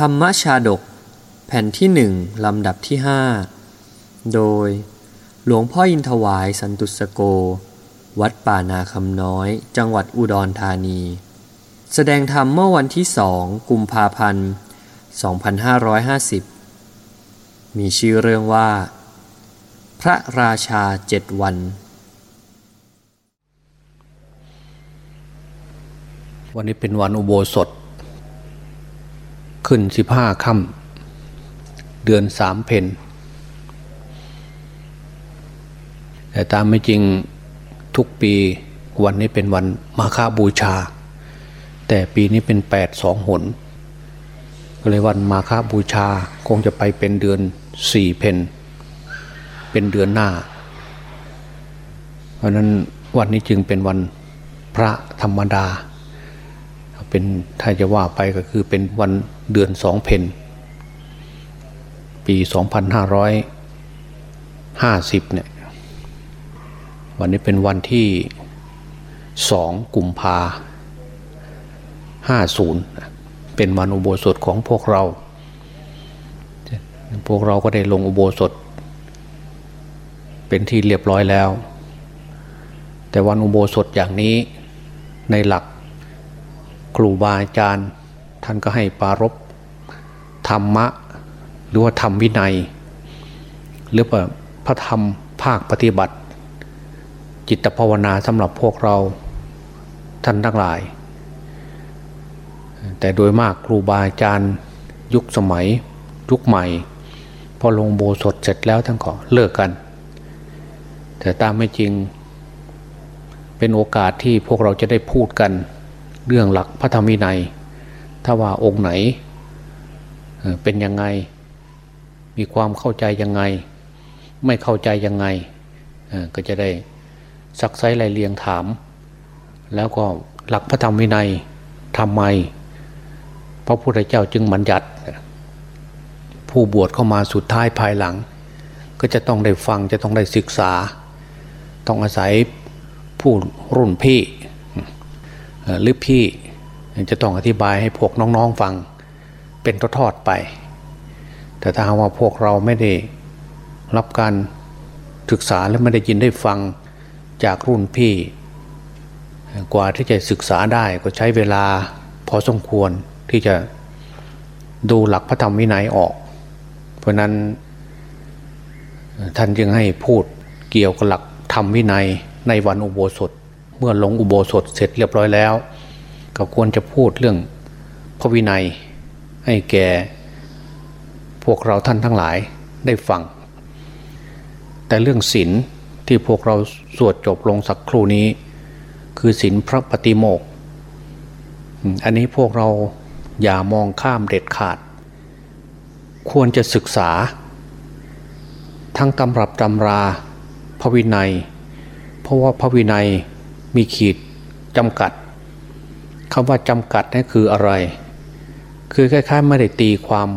ธรรมชาดก แผ่นที่หนึ่งลำดับที่ห้าโดย หลวงพ่ออินทวายสันตุสโก วัดป่านาคำน้อย จังหวัดอุดรธานี แสดงธรรมเมื่อวันที่สองกุมภาพันธ์ 2550 มีชื่อเรื่องว่า พระราชาเจ็ดวัน วันนี้เป็นวันอุโบสถ ขึ้นสิบห้าค่ำเดือนสามเพนแต่ตามไม่จริงทุกปีวันนี้เป็นวันมาฆบูชา แต่ปีนี้เป็นแปดสองหนก็เลยวันมาฆบูชาคงจะไปเป็นเดือนสี่เพนเป็นเดือนหน้า เพราะนั้นวันนี้จึงเป็นวันพระธรรมดา เป็นถ้าจะว่าไปก็คือเป็นวัน เดือนสองเพนปี 2550เนี่ยวันนี้เป็นวันที่สองกุมภาห้าศูนย์เป็นวันอุโบสถของพวกเรา พวกเราก็ได้ลงอุโบสถ เป็นที่เรียบร้อยแล้ว แต่วันอุโบสถอย่างนี้ในหลักครูบาอาจารย์ ท่านก็ให้ปารบ ธรรมะ หรือว่าธรรมวินัย หรือว่าพระธรรมภาคปฏิบัติ จิตภาวนาสำหรับพวกเราท่านทั้งหลาย แต่โดยมากครูบาอาจารย์ยุคสมัยยุคใหม่ พอลงโบสถเสร็จแล้วท่านก็เลิกกัน แต่ตามไม่จริงเป็นโอกาสที่พวกเราจะได้พูดกันเรื่องหลักพระธรรมวินัย ถ้าว่าองค์ไหน เป็นยังไง มีความเข้าใจยังไง ไม่เข้าใจยังไง ก็จะได้ซักไซไล่เลียงถาม แล้วก็หลักพระธรรมวินัยทำไม พระพุทธเจ้าจึงบัญญัติ ผู้บวชเข้ามาสุดท้ายภายหลัง ก็จะต้องได้ฟังจะต้องได้ศึกษา ต้องอาศัยผู้รุ่นพี่หรือพี่จะต้องอธิบายให้พวกน้องๆฟัง เป็นทอดๆไป แต่ถ้าหากว่าพวกเราไม่ได้รับการศึกษาและไม่ได้ยินได้ฟังจากรุ่นพี่ กว่าที่จะศึกษาได้ก็ใช้เวลาพอสมควรที่จะดูหลักพระธรรมวินัยออก เพราะนั้นท่านจึงให้พูดเกี่ยวกับหลักธรรมวินัยในวันอุโบสถ เมื่อลงอุโบสถเสร็จเรียบร้อยแล้ว ก็ควรจะพูดเรื่องพระวินัย ให้แก่พวกเราท่านทั้งหลายได้ฟัง แต่เรื่องศีลที่พวกเราสวดจบลงสักครู่นี้ คือศีลพระปฏิโมก อันนี้พวกเราอย่ามองข้ามเด็ดขาด ควรจะศึกษา ทั้งตำรับตำราพระวินัย เพราะว่าพระวินัยมีขีดจำกัดคำว่าจำกัดนั่นคืออะไร คือคล้ายๆไม่ได้ตีความ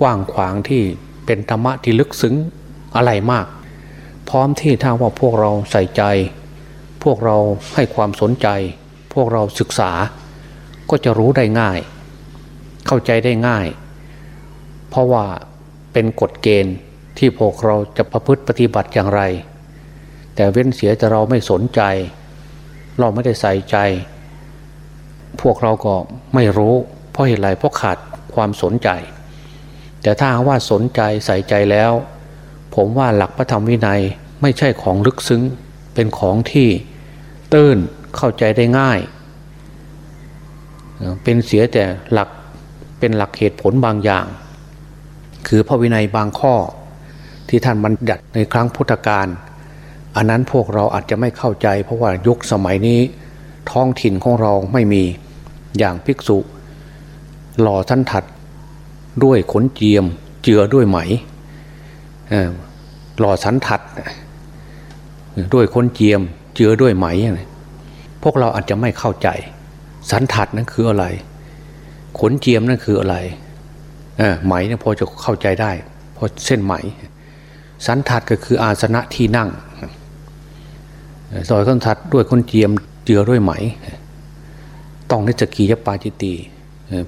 กว้างขวางที่เป็นธรรมะที่ลึกซึ้งอะไรมาก พร้อมที่ถ้าว่าพวกเราใส่ใจ พวกเราให้ความสนใจ พวกเราศึกษา ก็จะรู้ได้ง่าย เข้าใจได้ง่าย เพราะว่าเป็นกฎเกณฑ์ที่พวกเราจะประพฤติปฏิบัติอย่างไร แต่เว้นเสียแต่เราไม่สนใจ เราไม่ได้ใส่ใจ พวกเราก็ไม่รู้ เพราะเหตุไรเพราะขาดความสนใจ แต่ถ้าว่าสนใจใส่ใจแล้ว ผมว่าหลักพระธรรมวินัยไม่ใช่ของลึกซึ้งเป็นของที่ตื้นเข้าใจได้ง่าย เป็นเสียแต่หลักเป็นหลักเหตุผลบางอย่าง คือพระวินัยบางข้อที่ท่านบัญญัติในครั้งพุทธกาลอันนั้นพวกเราอาจจะไม่เข้าใจ เพราะว่ายุคสมัยนี้ท้องถิ่นของเราไม่มีอย่างภิกษุ หล่อท่านถัดด้วยขนเจียมเจือด้วยไหมหล่อสันถัดด้วยขนเจียมเจือด้วยไหม พวกเราอาจจะไม่เข้าใจ สันถัดนั่นคืออะไร ขนเจียมนั่นคืออะไรไหมเนี่ยพอจะเข้าใจได้พอเส้นไหม สันถัดก็คืออาสนะที่นั่งซอยต้นทัดด้วยคนเจียมเจือด้วยไหม ต้องนิจกียปาจิตี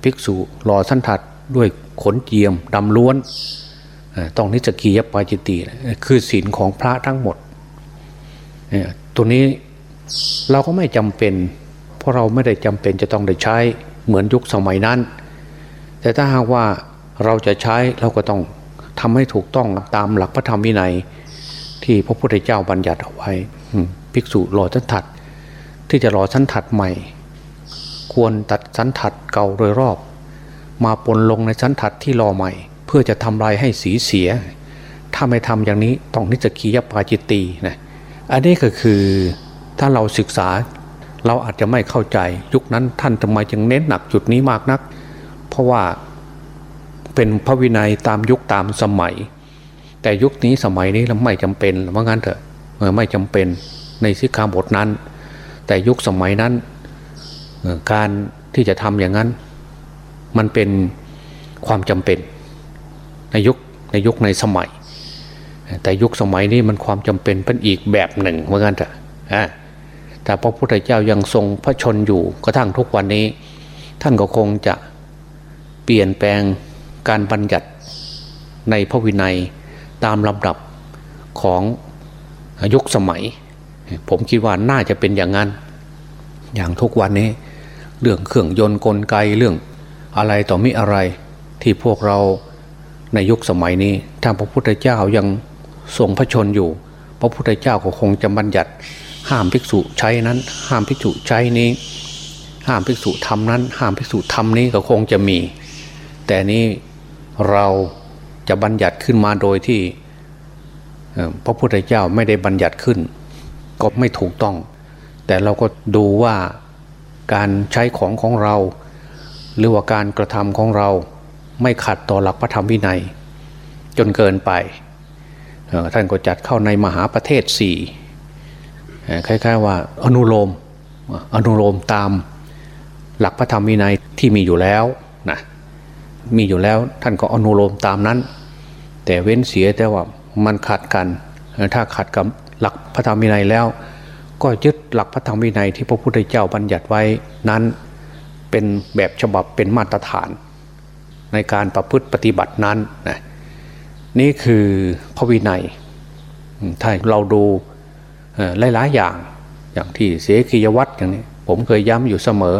ภิกษุรอสันทัดด้วยขนเจียมดำล้วนต้องนิจกียปาจิติคือศีลของพระทั้งหมดตัวนี้เราก็ไม่จำเป็น เพราะเราไม่ได้จำเป็นจะต้องได้ใช้เหมือนยุคสมัยนั้น แต่ถ้าหากว่าเราจะใช้เราก็ต้องทำให้ถูกต้องตามหลักพระธรรมวินัย ที่พระพุทธเจ้าบัญญัติเอาไว้ ภิกษุรอสันถัดที่จะรอสันถัดใหม่ ควรตัดสันถัดเก่าโดยรอบ มาปนลงในสันถัดที่รอใหม่ เพื่อจะทำลายให้สีเสีย ถ้าไม่ทำอย่างนี้ต้องนิจกียปาจิตตีนะอันนี้ก็คือถ้าเราศึกษาเราอาจจะไม่เข้าใจ ยุคนั้นท่านทำไมจึงเน้นหนักจุดนี้มากนัก เพราะว่าเป็นพระวินัยตามยุคตามสมัย แต่ยุคนี้สมัยนี้เราไม่จำเป็นว่างั้นเถอะไม่จำเป็นในสิกขาบทนั้น แต่ยุคสมัยนั้น การที่จะทำอย่างนั้น มันเป็นความจำเป็นในยุคในยุคในสมัย แต่ยุคสมัยนี้มันความจำเป็นเป็นอีกแบบหนึ่งเหมือนกันเถอะแต่พระพุทธเจ้ายังทรงพระชนอยู่กระทั่งทุกวันนี้ ท่านก็คงจะเปลี่ยนแปลงการบัญญัติในพระวินัยตามลำดับของยุคสมัย ผมคิดว่าน่าจะเป็นอย่างนั้น อย่างทุกวันนี้ เรื่องเครื่องยนต์กลไกเรื่องอะไรต่อมิอะไรที่พวกเราในยุคสมัยนี้ถ้าพระพุทธเจ้ายังทรงพระชนอยู่ พระพุทธเจ้าก็คงจะบัญญัติ ห้ามภิกษุใช้นั้น ห้ามภิกษุใช้นี้ ห้ามภิกษุทำนั้น ห้ามภิกษุทำนี้ก็คงจะมี แต่นี้เราจะบัญญัติขึ้นมาโดยที่พระพุทธเจ้าไม่ได้บัญญัติขึ้น ก็ไม่ถูกต้อง แต่เราก็ดูว่าการใช้ของของเรา หรือว่าการกระทำของเราไม่ขัดต่อหลักพระธรรมวินัย จนเกินไป ท่านก็จัดเข้าในมหาประเทศสี่คล้ายๆว่าอนุโลมอนุโลมตามหลักพระธรรมวินัยที่มีอยู่แล้วนะมีอยู่แล้วท่านก็อนุโลมตามนั้น แต่เว้นเสียแต่ว่ามันขัดกัน ถ้าขัดกับหลักพระธรรมวินัยแล้ว ก็ยึดหลักพระธรรมวินัยที่พระพุทธเจ้าบัญญัติไว้นั้นเป็นแบบฉบับเป็นมาตรฐาน ในการประพฤติปฏิบัตินั้นนะนี่คือพระวินัย ถ้าเราดูหลายๆอย่างอย่างที่เสกียวัตรอย่างนี้ผมเคยย้ำอยู่เสมอ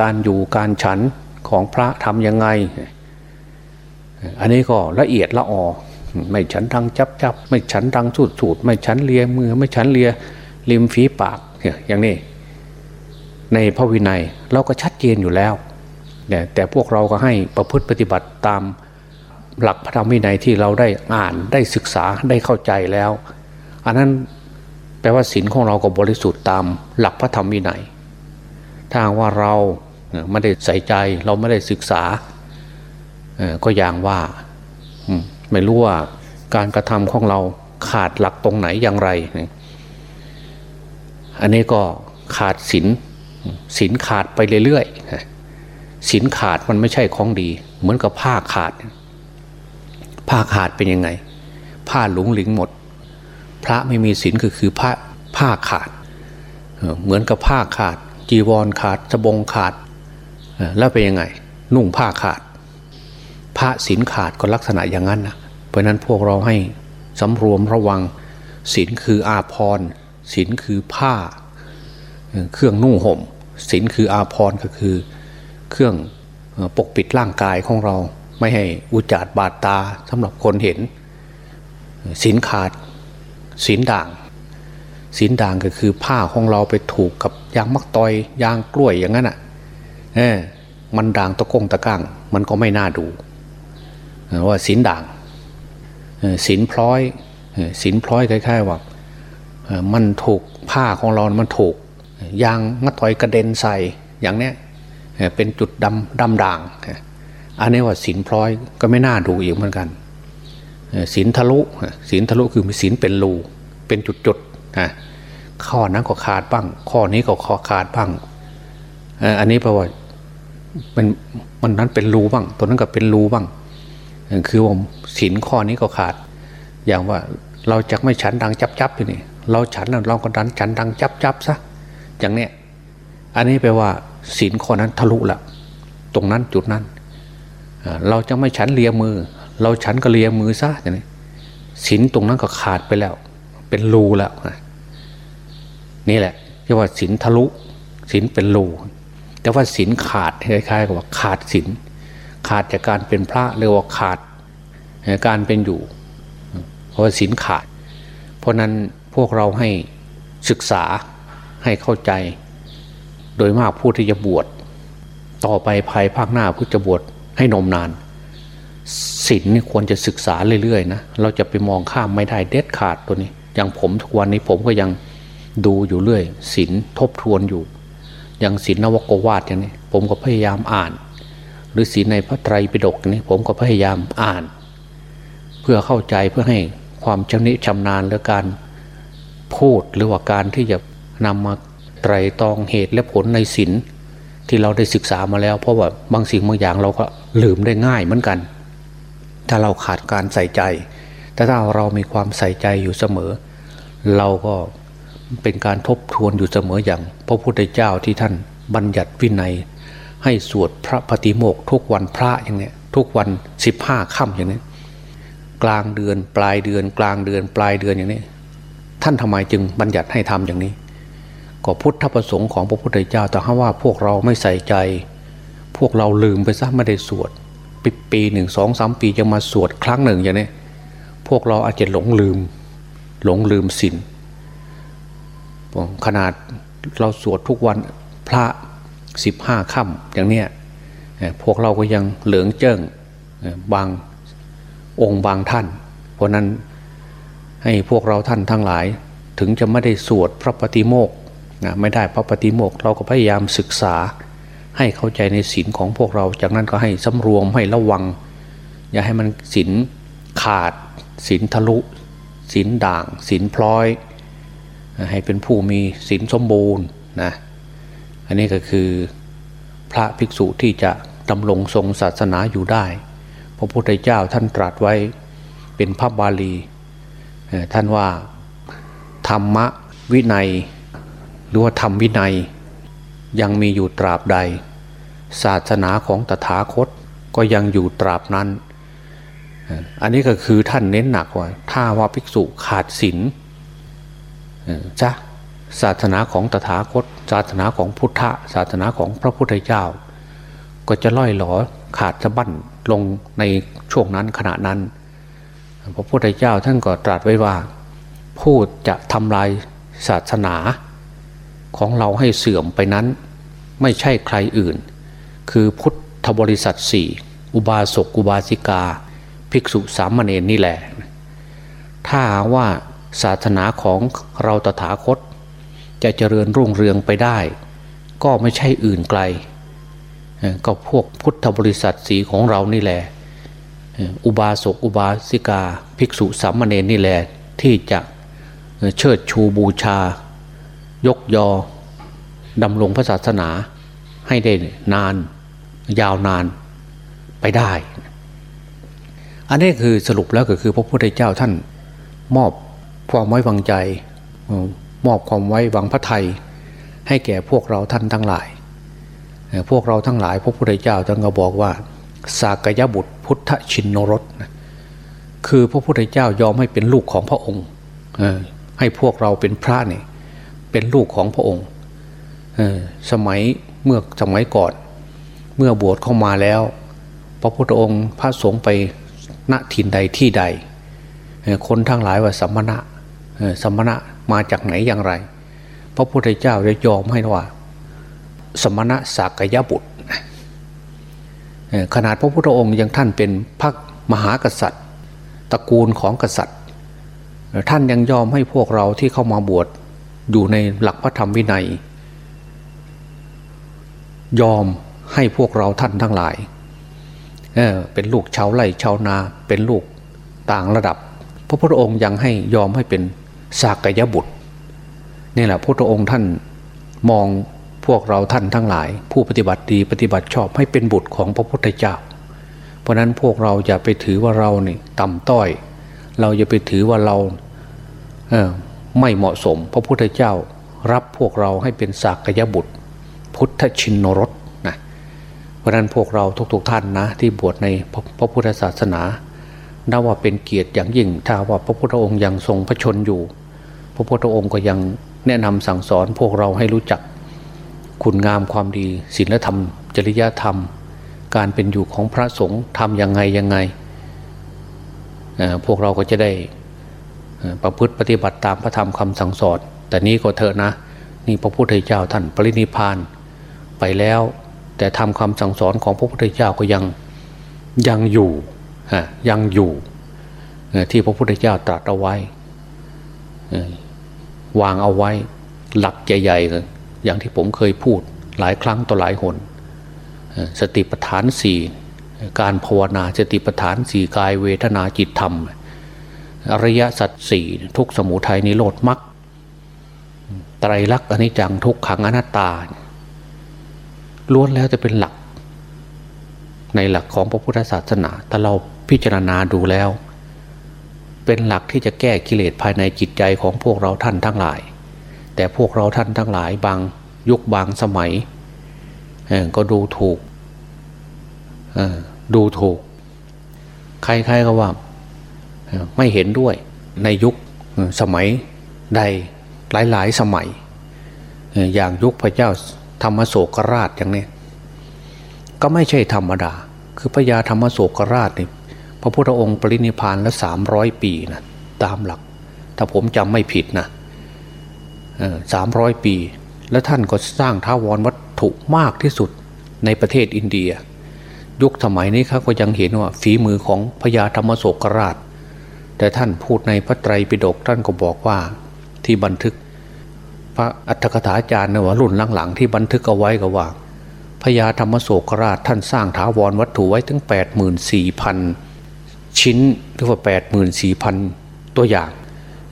การอยู่การฉันของพระทำยังไง อันนี้ก็ละเอียดละออไม่ฉันทางจับจับไม่ฉันทางสูดสูดไม่ฉันเลียมือไม่ฉันเลีย ริมฝีปากอย่างนี้ ในพระวินัยเราก็ชัดเจนอยู่แล้วแต่พวกเราก็ให้ประพฤติปฏิบัติตามหลักพระธรรมวินัยที่เราได้อ่านได้ศึกษาได้เข้าใจแล้ว อันนั้นแปลว่าศีลของเราก็บริสุทธิ์ตามหลักพระธรรมวินัยถ้าว่าเราไม่ได้ใส่ใจเราไม่ได้ศึกษาก็อย่างว่าไม่รู้ว่าการกระทำของเราขาดหลักตรงไหนอย่างไร อันนี้ก็ขาดศีลศีลขาดไปเรื่อยๆศีลขาดมันไม่ใช่ของดี เหมือนกับผ้าขาด ผ้าขาดเป็นยังไง ผ้าหลงหลิงหมด พระไม่มีศีลก็คือผ้าผ้าขาด เหมือนกับผ้าขาด จีวรขาดสบงขาดแล้วเป็นยังไง นุ่งผ้าขาดผ้าศีลขาดก็ลักษณะอย่างนั้นนะเพราะนั้นพวกเราให้สำรวมระวังศีลคืออาภรณ์ ศีลคือผ้า เครื่องนุ่งห่มศีลคืออาภรณ์ก็คือเครื่องปกปิดร่างกายของเรา ไม่ให้อุจจารบาดตาสำหรับคนเห็นศีลขาดศีลด่างศีลด่างก็คือผ้าของเราไปถูกกับยางมักตอยยางกล้วยอย่างนั้นอะเออมันด่างตะกงตะก้างมันก็ไม่น่าดูว่าศีลด่างศีลพร้อยศีลพร้อยคล้ายๆว่า มันถูกผ้าของเรา มันถูกยางมัดถอยกระเด็นใส่อย่างเนี้ยเป็นจุดดำดำด่าง อันนี้ว่าศีลพร้อยก็ไม่น่าดูอีกเหมือนกันศีลทะลุศีลทะลุคือมีศีลเป็นรูเป็นจุดๆนะข้อนั้นก็ขาดบ้าง ข้อนี้ก็ขอขาดบ้างอันนี้แปลว่ามันมันนั้นเป็นรูบ้าง ตัวนั้นก็เป็นรูบ้าง คือว่าศีลข้อนี้ก็ขาด อย่างว่าเราจะไม่ฉันดังจับจับอยู่นี่ เราฉันเราก็ดันฉันดังจับจับซะอย่างเนี้ยอันนี้แปลว่าศีลข้อนั้นทะลุละตรงนั้นจุดนั้น เราจะไม่ฉันเลียมือ เราฉันก็เลียมือซะอย่างนี้ศีลตรงนั้นก็ขาดไปแล้ว เป็นรูแล้วนี่แหละเรียกว่าศีลทะลุศีลเป็นรูแต่ว่าศีลขาดคล้ายๆกับว่าขาดศีลขาดจากการเป็นพระเรียกว่าขาดการเป็นอยู่ เพราะว่าศีลขาด เพราะนั้น พวกเราให้ศึกษาให้เข้าใจ โดยมากผู้ที่จะบวชต่อไปภายภาคหน้าผู้จะบวชให้นมนานศีลนี่ควรจะศึกษาเรื่อยๆนะเราจะไปมองข้ามไม่ได้เด็ดขาดตัวนี้ อย่างผมทุกวันนี้ผมก็ยังดูอยู่เรื่อยศีลทบทวนอยู่ อย่างศีลนวโกวาทอย่างนี้ ผมก็พยายามอ่าน หรือศีลในพระไตรปิฎกนี้ผมก็พยายามอ่าน เพื่อเข้าใจเพื่อให้ความชำนิชำนาญและการ พูดหรือว่าการที่จะนำมาไตรตรองเหตุและผลในศีลที่เราได้ศึกษามาแล้ว เพราะว่าบางสิ่งบางอย่างเราก็ลืมได้ง่ายเหมือนกัน ถ้าเราขาดการใส่ใจ แต่ถ้าเรามีความใส่ใจอยู่เสมอ เราก็เป็นการทบทวนอยู่เสมออย่าง พระพุทธเจ้าที่ท่านบัญญัติวินัย ให้สวดพระปฏิโมกทุกวันพระอย่างนี้ทุกวันสิบห้าค่ำอย่างนี้กลางเดือนปลายเดือน กลางเดือนปลายเดือนอย่างนี้ ท่านทำไมจึงบัญญัติให้ทำอย่างนี้ ก็พุทธประสงค์ของพระพุทธเจ้าแต่ถ้าว่าพวกเราไม่ใส่ใจ พวกเราลืมไปซะไม่ได้สวดปีปีหนึ่งสองสามปีจะมาสวดครั้งหนึ่งอย่างนี้พวกเราอาจจะหลงลืม หลงลืมศีลขนาดเราสวดทุกวันพระสิบห้าค่ำอย่างเนี้ยพวกเราก็ยังเหลืองเจิ้งบางองค์บางท่าน เพราะนั้น ให้พวกเราท่านทั้งหลาย ถึงจะไม่ได้สวดพระปฏิโมกนะไม่ได้พระปฏิโมกเราก็พยายามศึกษา ให้เข้าใจในศีลของพวกเรา จากนั้นก็ให้สำรวมให้ระวัง อย่าให้มันศีลขาดศีลทะลุศีลด่างศีลพลอย ให้เป็นผู้มีศีลสมบูรณ์นะอันนี้ก็คือพระภิกษุที่จะดำรงทรงศาสนาอยู่ได้ พระพุทธเจ้าท่านตรัสไว้เป็นพระบาลี ท่านว่าธรรมวินัย หรือว่าธรรมวินัย ยังมีอยู่ตราบใด ศาสนาของตถาคตก็ยังอยู่ตราบนั้น อันนี้ก็คือท่านเน้นหนักว่า ถ้าว่าภิกษุขาดศีลจ้ะศาสนาของตถาคต ศาสนาของพุทธะศาสนาของพระพุทธเจ้า ก็จะล่อยหลอขาดสะบั้นลงในช่วงนั้นขณะนั้น พระพุทธเจ้าท่านก็ตรัสไว้ว่า ผู้จะทำลายศาสนาของเราให้เสื่อมไปนั้น ไม่ใช่ใครอื่น คือพุทธบริษัทสี่อุบาสกอุบาสิกา ภิกษุสามเณรนี่แหละ ถ้าว่าศาสนาของเราตถาคต จะเจริญรุ่งเรืองไปได้ ก็ไม่ใช่อื่นไกล ก็พวกพุทธบริษัทสีของเรานี่แหละ อุบาสกอุบาสิกา ภิกษุสามเณรนี่แหละที่จะเชิดชูบูชา ยกยอดำรงพระศาสนาให้ได้นานยาวนานไปได้ อันนี้คือสรุปแล้วก็คือพระพุทธเจ้าท่านมอบความไว้วางใจ มอบความไว้วางพระไทย ให้แก่พวกเราท่านทั้งหลาย พวกเราทั้งหลาย พระพุทธเจ้าท่านก็บอกว่า สากยบุตรพุทธชินนรสคือพระพุทธเจ้ายอมให้เป็นลูกของพระองค์ให้พวกเราเป็นพระเนี่ยเป็นลูกของพระองค์สมัยเมื่อสมัยก่อน เมื่อบวชเข้ามาแล้ว พระพุทธองค์พระสงฆ์ไปณถิ่นใดที่ใด คนทั้งหลายว่าสัมมณะสัมมณะมาจากไหนอย่างไร พระพุทธเจ้าได้ยอมให้ว่า สมณะสากยบุตร ขนาดพระพุทธองค์ยังท่านเป็นพระมหากษัตริย์ตระกูลของกษัตริย์ ท่านยังยอมให้พวกเราที่เข้ามาบวชอยู่ในหลักพระธรรมวินัย ยอมให้พวกเราท่านทั้งหลายเเป็นลูกชาวไร่ชาวนาเป็นลูกต่างระดับ พระพุทธองค์ยังให้ยอมให้เป็นสากยบุตรนี่แหละพระพุทธองค์ท่านมอง พวกเราท่านทั้งหลาย ผู้ปฏิบัติดีปฏิบัติชอบให้เป็นบุตรของพระพุทธเจ้า เพราะนั้นพวกเราอย่าไปถือว่าเราเนี่ต่ำต้อย เราอย่าไปถือว่าเราเออไม่เหมาะสม พระพุทธเจ้า รับพวกเราให้เป็นสากยบุตร พุทธชินนรสนะเพราะนั้นพวกเราทุกๆทท่านนะ ที่บวชในพระพุทธศาสนานับว่าเป็นเกียรติอย่างยิ่งถ้าว่าพระพุทธองค์ยังทรงพระชนอยู่ พระพุทธองค์ก็ยังแนะนำสั่งสอนพวกเราให้รู้จัก คุณงามความดีศีลธรรม จริยธรรม การเป็นอยู่ของพระสงฆ์ทำยังไงยังไง พวกเราก็จะได้ประพฤติปฏิบัติตามพระธรรมคำสั่งสอนแต่นี้ก็เถอะนะ นี่พระพุทธเจ้าท่านปรินิพานไปแล้ว แต่ทำคำสั่งสอนของพระพุทธเจ้าก็ยังยังอยู่ยังอยู่ที่พระพุทธเจ้าตรัสเอาไว้วางเอาไว้หลักใหญ่ๆ อย่างที่ผมเคยพูดหลายครั้งต่อหลายหนสติปัฏฐานสี่การภาวนาสติปัฏฐานสี่กายเวทนาจิตธรรม อริยสัจสี่ทุกสมุทัยนิโรธมรรคไตรลักษณ์อนิจจังทุกขังอนัตตาล้วนแล้วจะเป็นหลัก ในหลักของพระพุทธศาสนาถ้าเราพิจารณาดูแล้ว เป็นหลักที่จะแก้กิเลสภายในจิตใจของพวกเราท่านทั้งหลาย แต่พวกเราท่านทั้งหลายบางยุคบางสมัยก็ดูถูกดูถูก ใครๆก็ว่าไม่เห็นด้วยในยุคสมัยใดหลายๆสมัย อย่างยุคพระเจ้าธรรมโศกราชอย่างนี้ก็ไม่ใช่ธรรมดา คือพญาธรรมโศกราชนี่พระพุทธองค์ปรินิพานแล้วสามร้อยปีนะตามหลัก ถ้าผมจำไม่ผิดนะ สามร้อยปี แล้วท่านก็สร้างท้าวรวัตถุมากที่สุดในประเทศอินเดีย ยุคสมัยนี้เขาก็ยังเห็นว่าฝีมือของพญาธรรมโศกราช แต่ท่านพูดในพระไตรปิฎกท่านก็บอกว่าที่บันทึก พระอัฏฐกถาจารย์เนี่ยว่ารุ่นหลังๆที่บันทึกเอาไว้ก็ว่าพญาธรรมโศกราชท่านสร้างถาวรวัตถุไว้ถึง 84,000 ชิ้นหรือว่า 84,000 ตัวอย่าง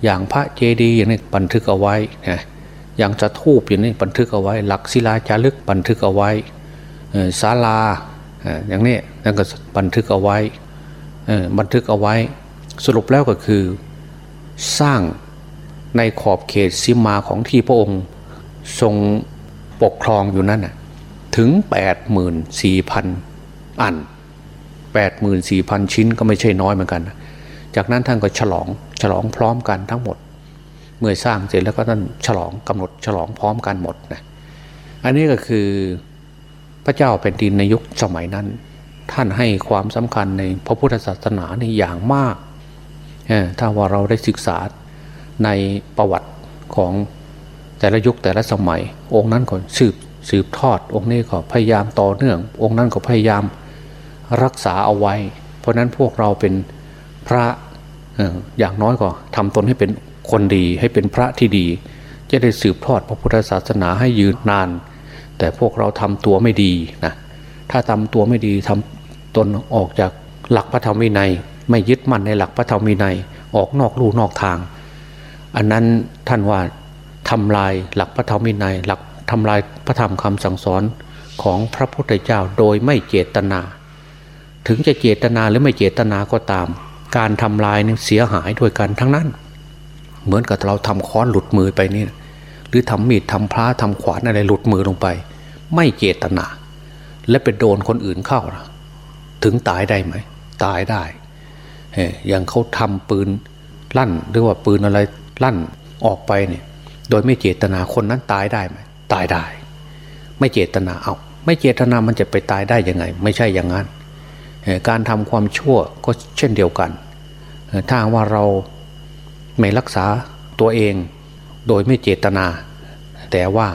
อย่างพระเจดีย์อย่างนี้บันทึกเอาไว้นะอย่างจะทูบอย่างนี้บันทึกเอาไว้ หลักศิลาจารึกบันทึกเอาไว้ศาลาอย่างนี้นั่นก็บันทึกเอาไว้บันทึกเอาไว้ สรุปแล้วก็คือสร้างในขอบเขตซิมาของที่พระองค์ทรงปกครองอยู่นั่นถึง 84,000 อัน 84,000 ชิ้นก็ไม่ใช่น้อยเหมือนกัน จากนั้นท่านก็ฉลอง ฉลองพร้อมกันทั้งหมด เมื่อสร้างเสร็จแล้วก็ท่านฉลองกำหนดฉลองพร้อมกันหมดนะอันนี้ก็คือพระเจ้าแผ่นดินในยุคสมัยนั้น ท่านให้ความสำคัญในพระพุทธศาสนาในอย่างมาก ถ้าว่าเราได้ศึกษาในประวัติของแต่ละยุคแต่ละสมัย องค์นั้นก็สืบสืบทอด องค์นี้ก็พยายามต่อเนื่อง องค์นั้นก็พยายามรักษาเอาไว้ เพราะนั้นพวกเราเป็นพระ อย่างน้อยก็ทำตนให้เป็นคนดีให้เป็นพระที่ดี จะได้สืบทอดพระพุทธศาสนาให้ยืนนาน แต่พวกเราทำตัวไม่ดีนะถ้าทำตัวไม่ดีทำตนออกจากหลักพระธรรมวินัย ไม่ยึดมั่นในหลักพระธรรมวินัย ออกนอกลู่นอกทาง อันนั้นท่านว่าทำลายหลักพระธรรมวินัย หลักทำลายพระธรรมคำสั่งสอนของพระพุทธเจ้าโดยไม่เจตนา ถึงจะเจตนาหรือไม่เจตนาก็ตาม การทำลายเนี่เสียหายด้วยกันทั้งนั้น เหมือนกับเราทำค้อนหลุดมือไปนี่หรือทำมีดทำพระทำขวานอะไรหลุดมือลงไป ไม่เจตนา และไปโดนคนอื่นเข้าถึงตายได้ไหม ตายได้อย่างเขาทำปืนลั่นหรือว่าปืนอะไรลั่นออกไปเนี่ยโดยไม่เจตนาคนนั้นตายได้ไหมตายได้ ไม่เจตนาเอาไม่เจตนามันจะไปตายได้ยังไง ไม่ใช่อย่างนั้น การทำความชั่วก็เช่นเดียวกัน ถ้าว่าเราไม่รักษาตัวเองโดยไม่เจตนา แต่ว่า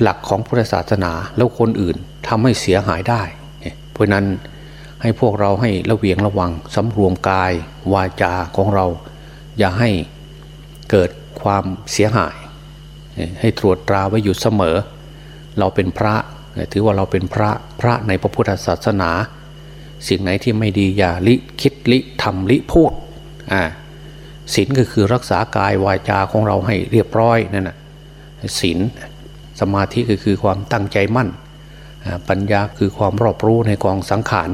หลักของพุทธศาสนาแล้วคนอื่นทำให้เสียหายได้ เพราะนั้นให้พวกเราให้ระเวียงระวังสำรวมกายวาจาของเรา อย่าให้เกิดความเสียหาย ให้ตรวจตราไว้อยู่เสมอ เราเป็นพระถือว่าเราเป็นพระพระในพระพุทธศาสนา สิ่งไหนที่ไม่ดีอย่าลิคิดลิทำลิพูดอ่าศีลก็คือรักษากายวาจาของเราให้เรียบร้อยนั่นแหะศีลสมาธิก็คือความตั้งใจมั่น ปัญญาคือความรอบรู้ในกองสังขาร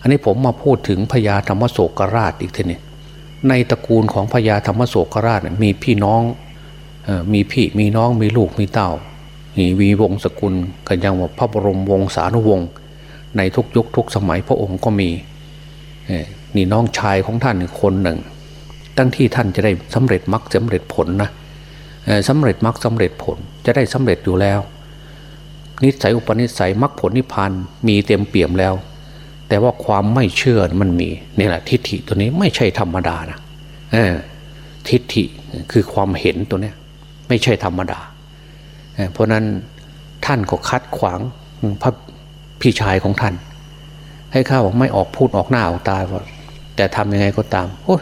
อันนี้ผมมาพูดถึงพญาธรรมโศกราชอีกทีนี้ในตระกูลของพญาธรรมโศกราชมีพี่น้องมีพี่มีน้องมีลูกมีเต้ามีวีวงศกุลกันยังว่าพระบรมวงศานุวงศ์ ในทุกยุคทุกสมัยพระองค์ก็มีนี่น้องชายของท่านคนหนึ่ง ตั้งที่ท่านจะได้สำเร็จมรรคสาเร็จผลนะสำเร็จมรรคสาเร็จผลจะได้สำเร็จอยู่แล้ว นิสัยอุปนิสัยมรรคผลนิพพานมีเต็มเปี่ยมแล้ว แต่ว่าความไม่เชื่อมันมีนี่แหละทิฏฐิตัวนี้ไม่ใช่ธรรมดานะทิฏฐิคือความเห็นตัวนี้ไม่ใช่ธรรมดา เพราะนั้นท่านก็คัดขวางพระ พี่ชายของท่าน ให้ข้าบอกไม่ออกพูดออกหน้าออกตาแต่ทำยังไงก็ตามโอ้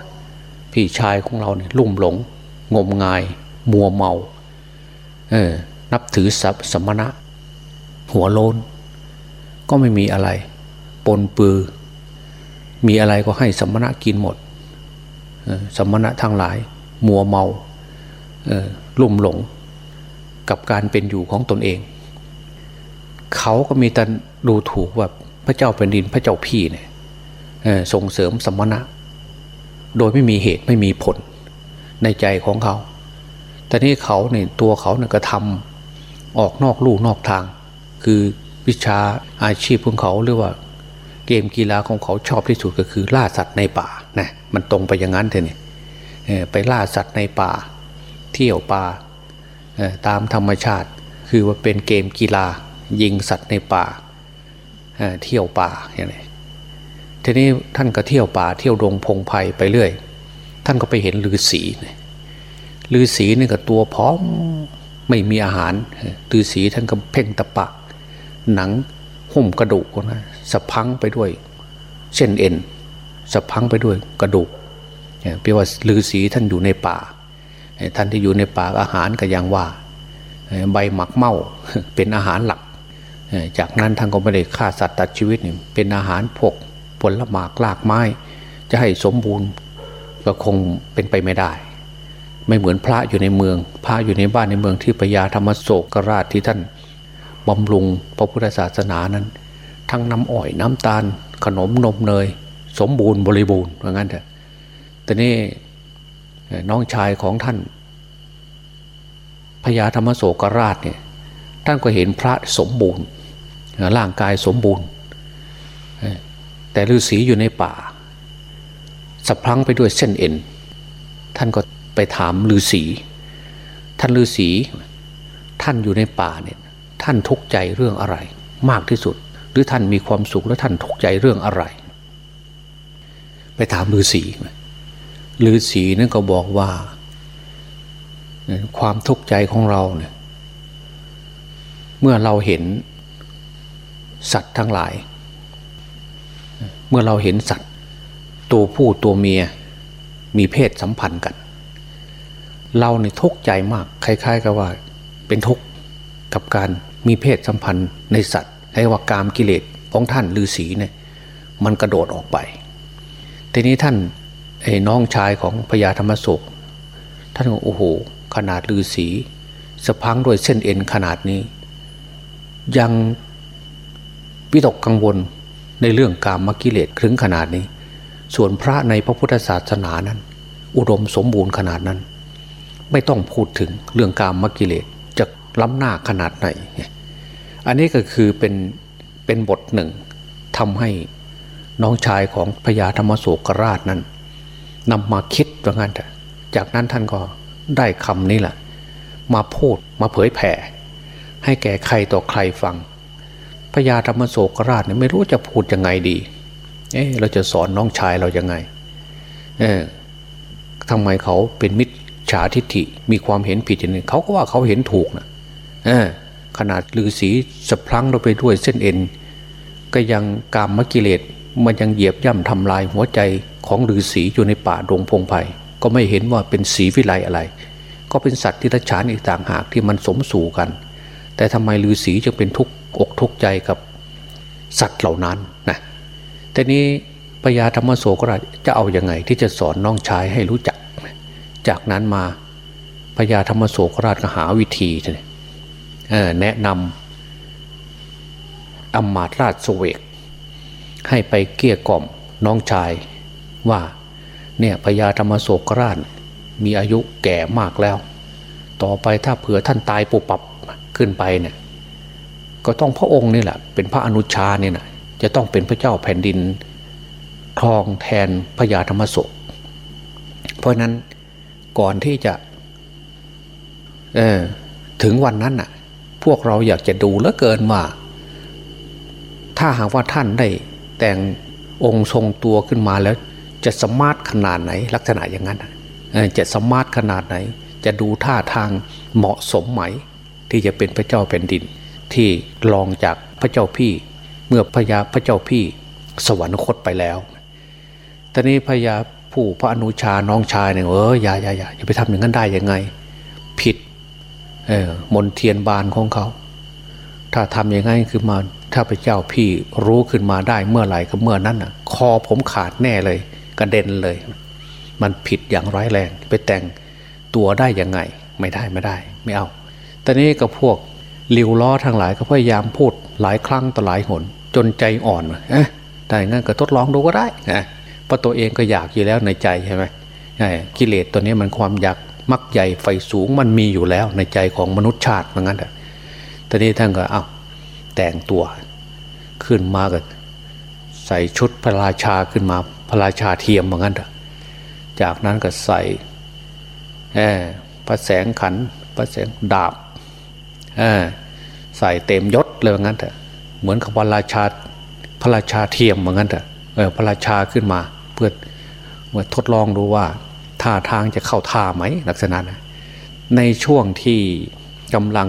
พี่ชายของเราเนี่ยลุ่มหลง งมงาย มัวเมาเออนับถือสัพสมณะ หัวโลน ก็ไม่มีอะไร ปนปือ มีอะไรก็ให้สมณะกินหมดสมณะทั้งหลาย มัวเมาลุ่มหลง กับการเป็นอยู่ของตนเอง เขาก็มีแต่ ดูถูกว่าพระเจ้าแผ่นดินพระเจ้าพี่เนี่ยส่งเสริมสมณะ โดยไม่มีเหตุไม่มีผลในใจของเขา แต่นี่เขาเนี่ยตัวเขาเนี่ยก็ทำออกนอกลู่นอกทาง คือวิชาอาชีพของเขาหรือว่า เกมกีฬาของเขาชอบที่สุดก็คือ ล่าสัตว์ในป่านะมันตรงไปอย่างนั้นเถอะนี่ไปล่าสัตว์ในป่า เที่ยวป่าตามธรรมชาติ คือว่าเป็นเกมกีฬายิงสัตว์ในป่า เที่ยวป่าอย่างนี้ทีนี้ท่านก็เที่ยวป่าเที่ยวดงพงไพ่ไปเรื่อย ท่านก็ไปเห็นลือสีลือสีนี่ก็ตัวพร้อมไม่มีอาหารลือสีท่านก็เพ่งตะปะ หนังหุ้มกระดูกนะสะพังไปด้วยเช่นเอ็นสะพังไปด้วยกระดูกเปียว่าลือสีท่านอยู่ในป่า ท่านที่อยู่ในป่าอาหารก็ยังว่า ใบหมักเมาเป็นอาหารหลัก จากนั้นท่านก็ไม่ได้ฆ่าสัตว์ตัดชีวิตนี่เป็นอาหารพกผลหมากลากไม้ จะให้สมบูรณ์ก็คงเป็นไปไม่ได้ ไม่เหมือนพระอยู่ในเมือง พระอยู่ในบ้านในเมืองที่ปยาธรรมโศกราชที่ท่านบำรุงพระพุทธศาสนานั้น ทั้งน้ำอ้อยน้ำตาล ขนมนมเนย สมบูรณ์บริบูรณ์ว่างั้นเถอะแต่นี่น้องชายของท่านพญาธรรมโศกราชเนี่ยท่านก็เห็นพระสมบูรณ์ ร่างกายสมบูรณ์ แต่ฤาษีอยู่ในป่าสะพลังไปด้วยเส้นเอ็น ท่านก็ไปถามฤาษีท่านฤาษีท่านอยู่ในป่าเนี่ยท่านทุกข์ใจเรื่องอะไร มากที่สุด หรือท่านมีความสุขแล้วท่านทุกข์ใจเรื่องอะไร ไปถามฤาษีฤาษีนั่นก็บอกว่า ความทุกข์ใจของเราเนี่ยเมื่อเราเห็น สัตว์ทั้งหลาย เมื่อเราเห็นสัตว์ ตัวผู้ตัวเมียมีเพศสัมพันธ์กัน เราเนี่ทุกข์ใจมากคล้ายๆ กับว่า เป็นทุกข์กับการมีเพศสัมพันธ์ในสัตว์ให้ว่ากามกิเลสของท่านฤาษีเนี่ยมันกระโดดออกไป ทีนี้ท่านไอ้น้องชายของพญาธรรมโศกท่านก็โอ้โห ขนาดลือสีสะพังด้วยเส้นเอ็นขนาดนี้ ยัง วิตกกังวลในเรื่องการมกิเลสถึงขนาดนี้ ส่วนพระในพระพุทธศาสนานั้น อุดมสมบูรณ์ขนาดนั้น ไม่ต้องพูดถึงเรื่องการมกิเลสจะล้ำหน้าขนาดไหน อันนี้ก็คือเป็นเป็นบทหนึ่งทำให้น้องชายของพญาธรรมโศกราชนั้นนำมาคิดว่างั้นจากนั้นท่านก็ได้คำนี้แหละมาพูดมาเผยแผ่ ให้แก่ใครต่อใครฟัง พญาธรรมโศกราชเนี่ยไม่รู้จะพูดยังไงดี เอ๊เราจะสอนน้องชายเรายังไง เออทำไมเขาเป็นมิจฉาทิฏฐิมีความเห็นผิดอย่างนี้เขาก็ว่าเขาเห็นถูกนะเออขนาดลือสีสะพลังเราไปด้วยเส้นเอ็น ก็ยังกามมกิเลสมันยังเหยียบย่ำทำลายหัวใจของฤาษีอยู่ในป่าดงพงไพ่ก็ไม่เห็นว่าเป็นสีวิไลอะไร ก็เป็นสัตว์ที่ทัชานอีกต่างหากที่มันสมสู่กัน แต่ทำไมฤาษีจึงเป็นทุกข์ อกทุกข์ใจกับสัตว์เหล่านั้นนะแต่นี้พญาธรรมโสกราชจะเอาอยัางไงที่จะสอนน้องชายให้รู้จัก จากนั้นมาพญาธรรมโสกราชก็หาวิธีแนะนำอมมาตราชสเวก ให้ไปเกี้ยกล่อมน้องชายว่าเนี่ยพญาธรรมโศกราชมีอายุแก่มากแล้ว ต่อไปถ้าเผื่อท่านตายปุบปับขึ้นไปเนี่ย ก็ต้องพระองค์นี่แหละเป็นพระอนุชาเนี่ยนะจะต้องเป็นพระเจ้าแผ่นดินครองแทนพญาธรรมศกเพราะนั้นก่อนที่จะถึงวันนั้นน่ะ พวกเราอยากจะดูเหลือเกินว่า ถ้าหากว่าท่านได้แต่งองค์ทรงตัวขึ้นมาแล้ว จะ smart ขนาดไหน ลักษณะอย่างนั้นจะ smart ขนาดไหน จะดูท่าทางเหมาะสมไหม ที่จะเป็นพระเจ้าแผ่นดิน ที่รองจากพระเจ้าพี่ เมื่อพญาพระเจ้าพี่สวรรคตไปแล้วตอนนี้พญาผู้พระอนุชาน้องชายเนี่ยเอออย่าอย่าอย่าอย่าไปทำอย่างนั้นได้ยังไง ผิดเออมนเทียนบานของเขา ถ้าทำอย่างนั้นคือมาถ้าพระเจ้าพี่รู้ขึ้นมาได้เมื่อไหร่ก็เมื่อนั้นอะ คอผมขาดแน่เลยกระเด็นเลย มันผิดอย่างร้ายแรงไปแต่งตัวได้ยังไง ไม่ได้ไม่ได้ ไม่เอาตอนนี้ก็พวก ลิวล้อทั้งหลายก็พยายามพูดหลายครั้งต่อหลายหน จนใจอ่อนเอ๊ะแต่งั้นก็ทดลองดูก็ได้นะเพราะตัวเองก็อยากอยู่แล้วในใจใช่ไหมกิเลสตัวนี้มันความอยากมักใหญ่ไฟสูงมันมีอยู่แล้วในใจของมนุษย์ชาติเหมือนกันแต่ตอนนี้ท่านก็เอาแต่งตัวขึ้นมาก็ใส่ชุดพระราชาขึ้นมาพระราชาเทียมเหมือนกันจากนั้นก็ใส่พระแสงขันพระแสงดาบ ใส่เต็มยศเลยเหมือนกันแต่เหมือนกับพระราชาพระราชาเทียมเหมือนกันแต่พระราชาขึ้นมา เพื่อมาทดลองดูว่าท่าทางจะเข้าท่าไหมลักษณะนะในช่วงที่กำลัง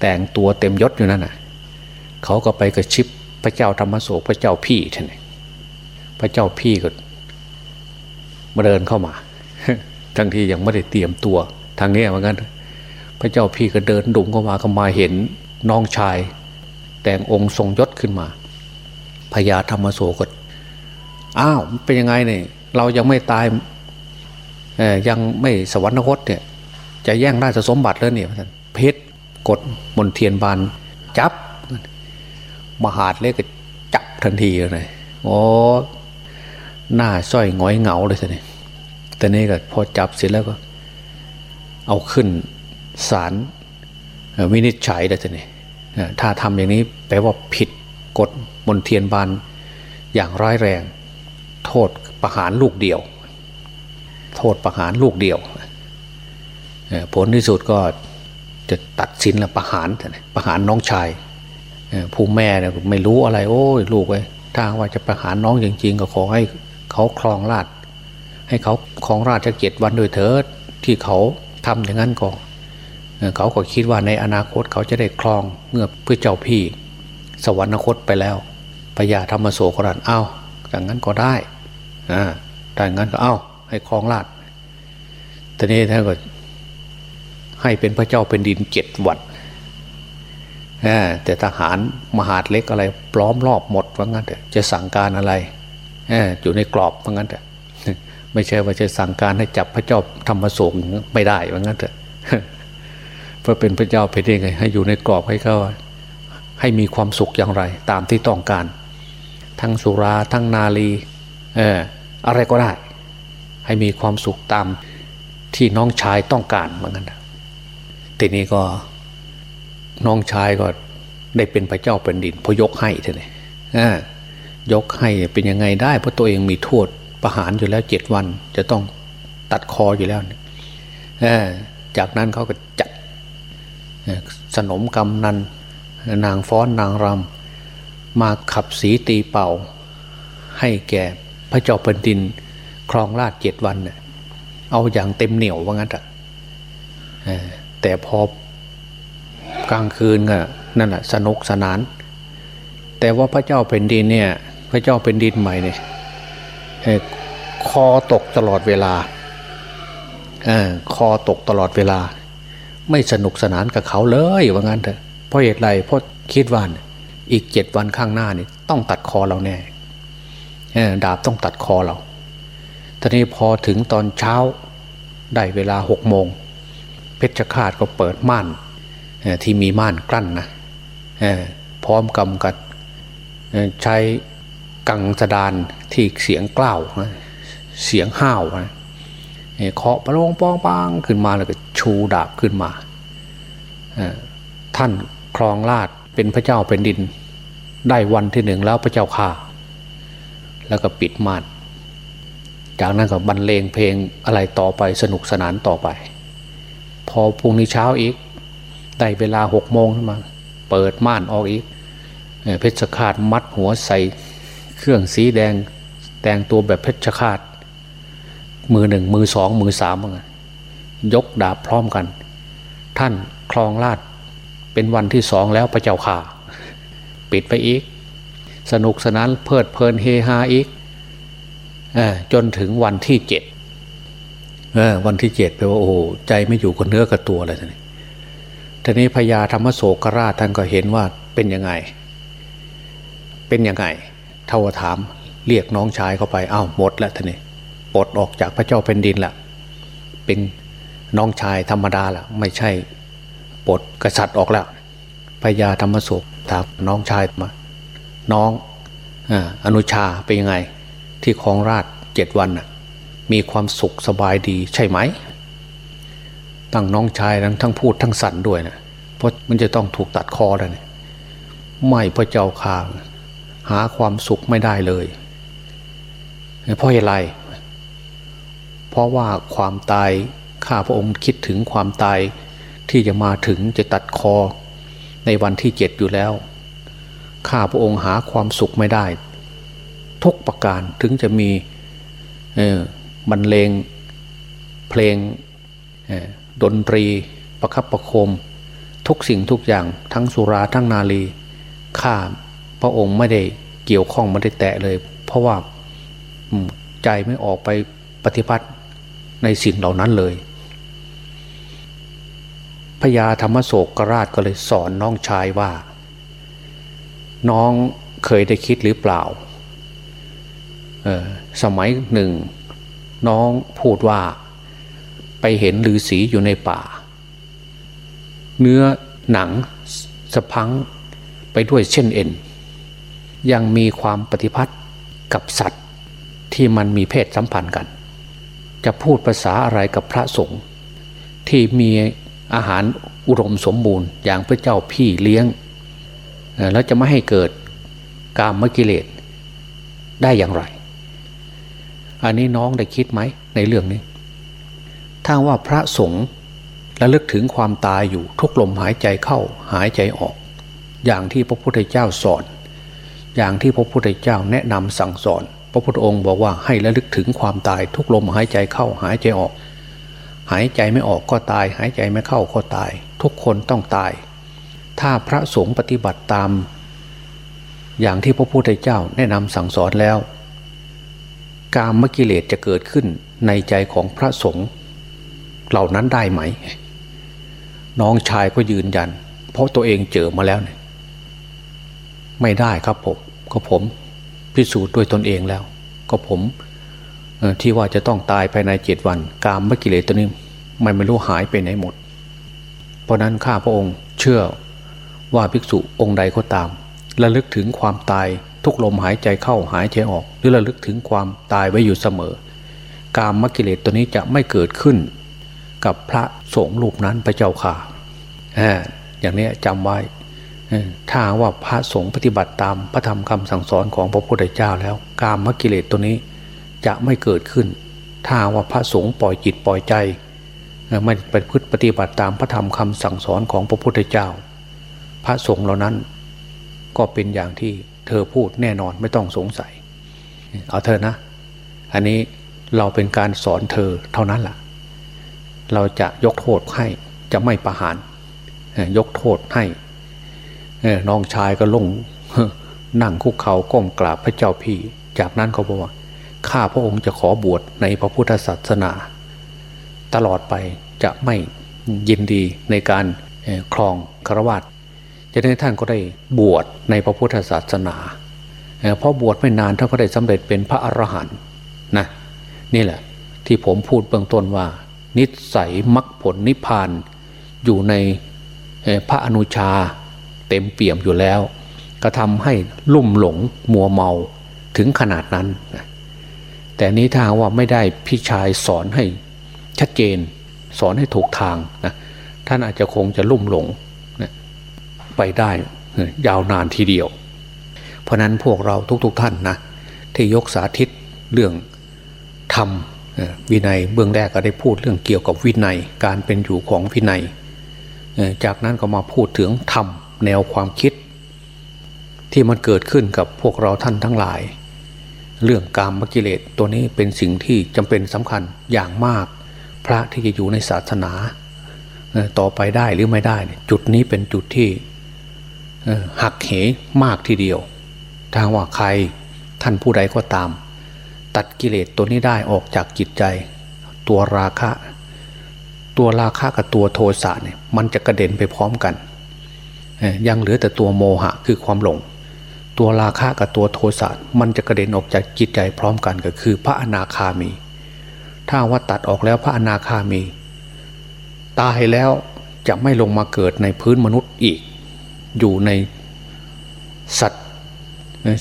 แต่งตัวเต็มยศอยู่นั่นนะเขาก็ไปกระชิบพระเจ้าธรรมโศกพระเจ้าพี่ท่านพระเจ้าพี่ก็มาเดินเข้ามาทั้งที่ยังไม่ได้เตรียมตัวทางนี้เหมือนกันพระเจ้าพี่ก็เดินดุงเข้ามาก็มาเห็น น้องชาย แต่งองค์ทรงยศขึ้นมาพญาธรรมโศกอ้าวเป็นยังไงเนี่ยเรายังไม่ตายยังไม่สวรรคตเนี่ยจะแย่งราชสมบัติแล้วเนี่ยเพชรกดมนเทียนบานจับ มหาดเล็กก็จับทันทีเลยโอ้หน้าส้อยงอยเหงาเลยทีนี้แต่นี่ก็พอจับเสร็จแล้วก็ เอาขึ้นศาล วินิจฉัยเลยทีนี้ถ้าทำอย่างนี้แปลว่าผิดกฎมนเทียนบานอย่างร้ายแรง โทษประหารลูกเดียว โทษประหารลูกเดียว ผลที่สุดก็จะตัดสินละประหารประหารน้องชายผู้แม่เนี่ยไม่รู้อะไร โอ้ยลูกเว้ถ้าว่าจะประหารน้องจริง ๆ ก็ขอให้เขาครองราชให้เขาครองราชเกียรติวันโดยเถิดที่เขาทำอย่างนั้นก็ เขาก็คิดว่าในอนาคตเขาจะได้ครองเมื่อเพื่อเจ้าพี่ สวรรคตไปแล้วพญาธรรมโสกรันเอาอย่างนั้นก็ได้อ่าแต่งั้นก็เอาให้ครองราชทีนี้ท่านก็ให้เป็นพระเจ้าเป็นดินเจ็ดวันแต่ทหารมหาดเล็กอะไรปล้อมรอบหมดว่างั้นเถอะจะสั่งการอะไรอยู่ในกรอบว่างั้นเถอะไม่ใช่ว่าจะสั่งการให้จับพระเจ้าธรรมสงฆ์ไม่ได้ว่างั้นเถอะ เพื่อเป็นพระเจ้าเป็นยังไงให้อยู่ในกรอบให้เขาให้มีความสุขอย่างไร ตามที่ต้องการ ทั้งสุราทั้งนาลีเอออะไรก็ได้ ให้มีความสุขตามที่น้องชายต้องการเหมือนกันทีนี้ก็น้องชายก็ได้เป็นพระเจ้าเป็นดินพอยกให้ท่านนี่ยกให้เป็นยังไงได้เพราะตัวเองมีโทษประหารอยู่แล้วเจ็ดวัน จะต้องตัดคออยู่แล้วจากนั้นเขาก็จัด สนมกำนันนางฟ้อนนางรำมาขับสีตีเป่า ให้แก่พระเจ้าแผ่นดินครองราชเจ็ดวันเนี่ยเอาอย่างเต็มเหนียวว่างั้นอะแต่พอกลางคืนก็นั่นแหละสนุกสนาน แต่ว่าพระเจ้าแผ่นดินเนี่ย พระเจ้าแผ่นดินใหม่เนี่ยคอตกตลอดเวลาอคอตกตลอดเวลา ไม่สนุกสนานกับเขาเลยว่างั้นเถอะเพราะเหตุไรเพราะคิดว่าอีกเจ็ดวันข้างหน้านี่ต้องตัดคอเราแน่ดาบต้องตัดคอเราทีนี้พอถึงตอนเช้าได้เวลาหกโมง เพชฌฆาตก็เปิดม่านที่มีม่านกลั้นนะพร้อมกำกับใช้กังสดานที่เสียงกล้าวเสียงห้าว เคาะประโลงปองปังขึ้นมาแล้วก็ชูดาบขึ้นมา ท่านครองราชเป็นพระเจ้าเป็นดิน ได้วันที่หนึ่งแล้วพระเจ้าข่า แล้วก็ปิดม่านจากนั้นก็บรรเลงเพลงอะไรต่อไปสนุกสนานต่อไป พอพรุ่งนี้เช้าอีก ได้เวลาหกโมงขึ้นมา เปิดม่านออกอีก เพชรคาดมัดหัวใส่ เครื่องสีแดงแต่งตัวแบบเพชรคาด มือหนึ่งมือสองมือสามกันยกดาบพร้อมกัน ท่านคลองลาดเป็นวันที่สองแล้วพระเจ้าข่าปิดไปอีก สนุกสนานเพลิดเพลินเฮฮาอีกอจนถึงวันที่เจ็ดวันที่เจ็ดแปว่าโอ้ใจไม่อยู่กับเนื้อกับตัวเลยทีนี้ทีนี้พญาธรรมโศกราชท่านก็เห็นว่าเป็นยังไง เป็นยังไงเท่าถามเรียกน้องชายเข้าไปอ้าวหมดแล้วท่านี้ ปลดออกจากพระเจ้าแผ่นดินละเป็นน้องชายธรรมดาละไม่ใช่ปลดกษัตริย์ออกแล้วพญาธรรมสุขถามน้องชายมา น้องอนุชาเป็นยังไง ที่คลองราชเจ็ดวันน่ะมีความสุขสบายดีใช่ไหม ตั้งน้องชายทั้งทั้งพูดทั้งสั่นด้วยนะเพราะมันจะต้องถูกตัดคอแล้วเนี่ยไม่พระเจ้าข่าหาความสุขไม่ได้เลย เพราะอะไร เพราะว่าความตายข้าพระองค์คิดถึงความตายที่จะมาถึงจะตัดคอ ในวันที่เจ็ดอยู่แล้ว ข้าพระองค์หาความสุขไม่ได้ ทุกประการถึงจะมีบรรเลงเพลงดนตรีประคับประคม ทุกสิ่งทุกอย่างทั้งสุราทั้งนาลีข้าพระองค์ไม่ได้เกี่ยวข้องไม่ได้แตะเลย เพราะว่าใจไม่ออกไปปฏิบัติ ในสิ่งเหล่านั้นเลยพญาธรรมโศกกราชก็เลยสอนน้องชายว่า น้องเคยได้คิดหรือเปล่า สมัยหนึ่ง น้องพูดว่าไปเห็นฤาษีอยู่ในป่า เนื้อหนังสะพังไปด้วยเช่นเอ็น ยังมีความปฏิพัติกับสัตว์ที่มันมีเพศสัมพันธ์กัน จะพูดภาษาอะไรกับพระสงฆ์ที่มีอาหารอุดมสมบูรณ์ อย่างพระเจ้าพี่เลี้ยง แล้วจะไม่ให้เกิดกามกิเลสได้อย่างไร อันนี้น้องได้คิดไหมในเรื่องนี้ ถ้าว่าพระสงฆ์ระลึกถึงความตายอยู่ทุกลมหายใจเข้าหายใจออก อย่างที่พระพุทธเจ้าสอน อย่างที่พระพุทธเจ้าแนะนำสั่งสอน พระพุทธองค์บอกว่าให้ระลึกถึงความตายทุกลมหายใจเข้าหายใจออก หายใจไม่ออกก็ตาย หายใจไม่เข้าก็ตาย ทุกคนต้องตาย ถ้าพระสงฆ์ปฏิบัติตาม อย่างที่พระพุทธเจ้าแนะนำสั่งสอนแล้ว กามมกิเลสจะเกิดขึ้นในใจของพระสงฆ์เหล่านั้นได้ไหม น้องชายก็ยืนยัน เพราะตัวเองเจอมาแล้วเนี่ยไม่ได้ครับผมก็ผม พิสูจน์ด้วยตนเองแล้ว ก็ผมที่ว่าจะต้องตายภายในเจ็ดวัน กามมกิเลสตัวนี้มันไม่รู้หายไปไหนหมด เพราะนั้นข้าพระองค์เชื่อว่าภิกษุองค์ใดก็ตามระลึกถึงความตายทุกลมหายใจเข้าหายใจออก หรือระลึกถึงความตายไว้อยู่เสมอ กามมกิเลสตัวนี้จะไม่เกิดขึ้น กับพระสงฆ์รูปนั้นพระเจ้าข่าอย่างนี้จำไว้ ถ้าว่าพระสงฆ์ปฏิบัติตามพระธรรมคำสั่งสอนของพระพุทธเจ้าแล้ว กามกิเลสตัวนี้จะไม่เกิดขึ้น ถ้าว่าพระสงฆ์ปล่อยจิตปล่อยใจไม่ไปพฤติปฏิบัติตามพระธรรมคำสั่งสอนของพระพุทธเจ้า พระสงฆ์เหล่านั้น ก็เป็นอย่างที่เธอพูดแน่นอนไม่ต้องสงสัย เอาเธอนะ อันนี้เราเป็นการสอนเธอเท่านั้นแหละเราจะยกโทษให้จะไม่ประหาร ยกโทษให้ น้องชายก็ลงนั่งคุกเขาก้มกราบพระเจ้าพี่ จากนั้นเขาบอกว่าข้าพระองค์จะขอบวชในพระพุทธศาสนา ตลอดไปจะไม่ยินดีในการครองครวัตจะได้ท่านก็ได้บวชในพระพุทธศาสนาพราะบวชไม่นานท่านก็ได้สำเร็จเป็นพระอรหันต์นะนี่แหละ ที่ผมพูดเบื้องต้นว่า นิสัยมรรคผลนิพพานอยู่ในพระอนุชา เต็มเปี่ยมอยู่แล้ว ก็ทำให้ลุ่มหลงมัวเมาถึงขนาดนั้น แต่นี้ถ้าว่าไม่ได้พี่ชายสอนให้ชัดเจน สอนให้ถูกทางนะท่านอาจจะคงจะลุ่มหลงนะไปได้ยาวนานทีเดียว เพราะนั้นพวกเราทุกๆทท่านนะที่ยกสาธิตเรื่องธรรมวินัยเบื้องแรกก็ได้พูดเรื่องเกี่ยวกับวินัยการเป็นอยู่ของวินัย จากนั้นก็มาพูดถึงธรรม แนวความคิด ที่มันเกิดขึ้นกับพวกเราท่านทั้งหลาย เรื่องกามกิเลสตัวนี้เป็นสิ่งที่จำเป็นสำคัญอย่างมาก พระที่จะอยู่ในศาสนาต่อไปได้หรือไม่ได้ จุดนี้เป็นจุดที่หักเหมากทีเดียว ถ้าว่าใครท่านผู้ใดก็ตาม ตัดกิเลสตัวนี้ได้ออกจากจิตใจ ตัวราคะ ตัวราคะกับตัวโทสะเนี่ยมันจะกระเด็นไปพร้อมกัน ยังเหลือแต่ตัวโมหะคือความหลง ตัวราคะกับตัวโทสะมันจะกระเด็นออกจากจิตใจพร้อมกันก็คือ พระอนาคามี ถ้าว่าตัดออกแล้วพระอนาคามี ตายแล้วจะไม่ลงมาเกิดในพื้นมนุษย์อีก อยู่ในสัตว์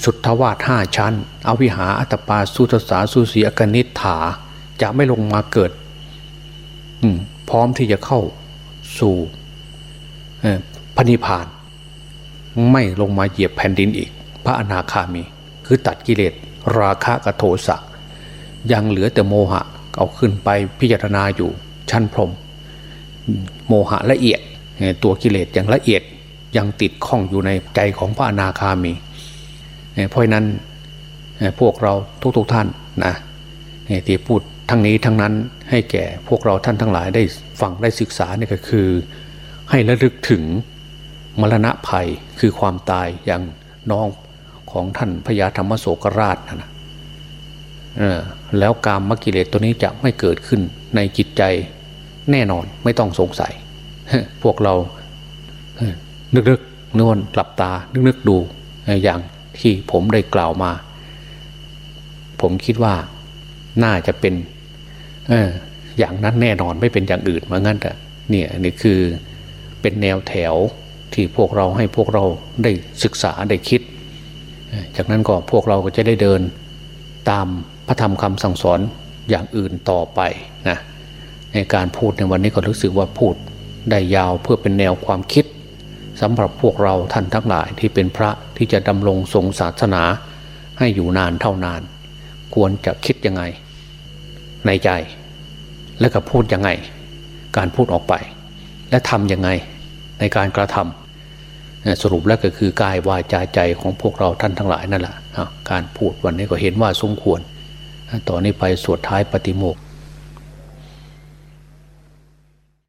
สุทธวาสห้าชั้น อวิหาอัตปาสุตสาสุสีอกนิฐา จะไม่ลงมาเกิดพร้อมที่จะเข้าสู่ ระนิพพาน ไม่ลงมาเหยียบแผ่นดินอีก พระอนาคามี คือตัดกิเลสราคะกัโทสะยังเหลือแต่โมหะเอาขึ้นไปพิจารณาอยู่ชั้นพรม โมหะละเอียดตัวกิเลสอย่างละเอียดยังติดข้องอยู่ในใจของพระอนาคามี เพราะนั้นพวกเราทุกๆทท่านนะที่พูดทั้งนี้ทั้งนั้นให้แก่พวกเราท่านทั้งหลายได้ฟังได้ศึกษาเนี่ยก็คือ ให้ระลึกถึง มรณะภัยคือความตายอย่างน้องของท่านพญาธรรมโศกราชนะแล้วกามมกิเลสตัวนี้จะไม่เกิดขึ้นในจิตใจแน่นอนไม่ต้องสงสัย พวกเรานึกๆนวลหลับตา นึกๆดูอย่างที่ผมได้กล่าวมา ผมคิดว่าน่าจะเป็นอออย่างนั้นแน่นอนไม่เป็นอย่างอื่นเหมือนกันแต่เนี่ยนี่คือเป็นแนวแถว ที่พวกเราให้พวกเราได้ศึกษาได้คิด จากนั้นก็พวกเราก็จะได้เดินตามพระธรรมคำสั่งสอนอย่างอื่นต่อไปนะในการพูดในวันนี้ก็รู้สึกว่าพูดได้ยาวเพื่อเป็นแนวความคิดสำหรับพวกเราท่านทั้งหลายที่เป็นพระที่จะดำรงทรงศาสนาให้อยู่นานเท่านาน ควรจะคิดยังไง ในใจ และก็พูดยังไง การพูดออกไป และทำยังไง ในการกระทำสรุปแล้วก็คือกายวาจาใจของพวกเราท่านทั้งหลายนั่นแหละการพูดวันนี้ก็เห็นว่าสมควรต่อนนี้ไปสวดท้ายปฏิโมกข์